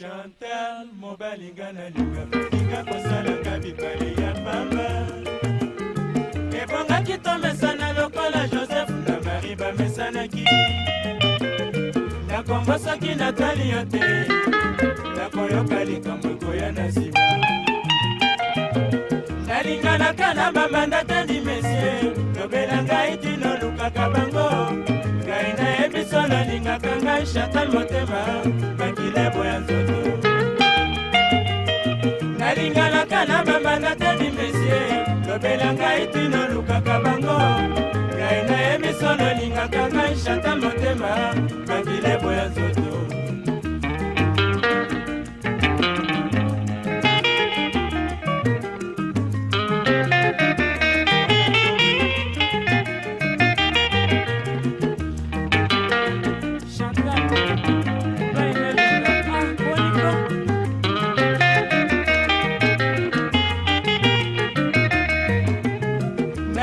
chantal mobalinga nalinga linga kosalanga bibale ya pamba ebongaki tomesana lokola joseph na mari bamesanaki nakombo soki natali yo te nakoyoka likambo ekoya na nsima nalinganaka na mama libanda te dimesie lobela ngai tino lukaka bango ngai nayebisolo lingakanga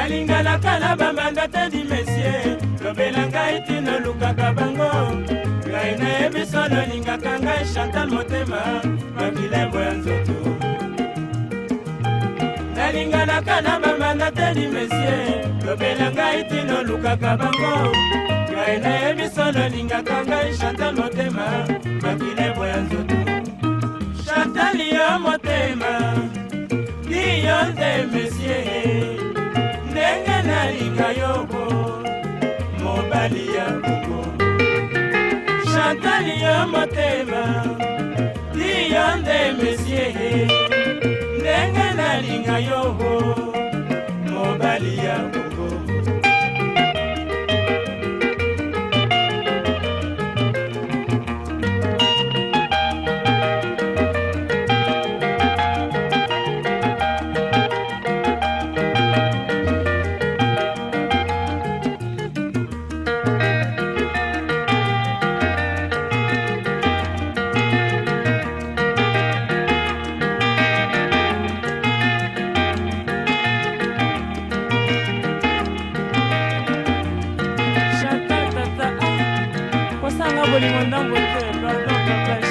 nalingalaka na bambanda te dimesie lobela ngai tina lukaka bango ngai nayebi solo lingaka ngai chantal motema makilembo ya nzoto nalinganaka na bambanda te dimesie lobela ngai tina lukaka bango ngai nayebi solo lingaka ngai chantal motema makilembo ya nzoto chantal yo motema diyo nzemesi ata liya motema liya ndemesie ndenge nalinga yo anyone know what it is.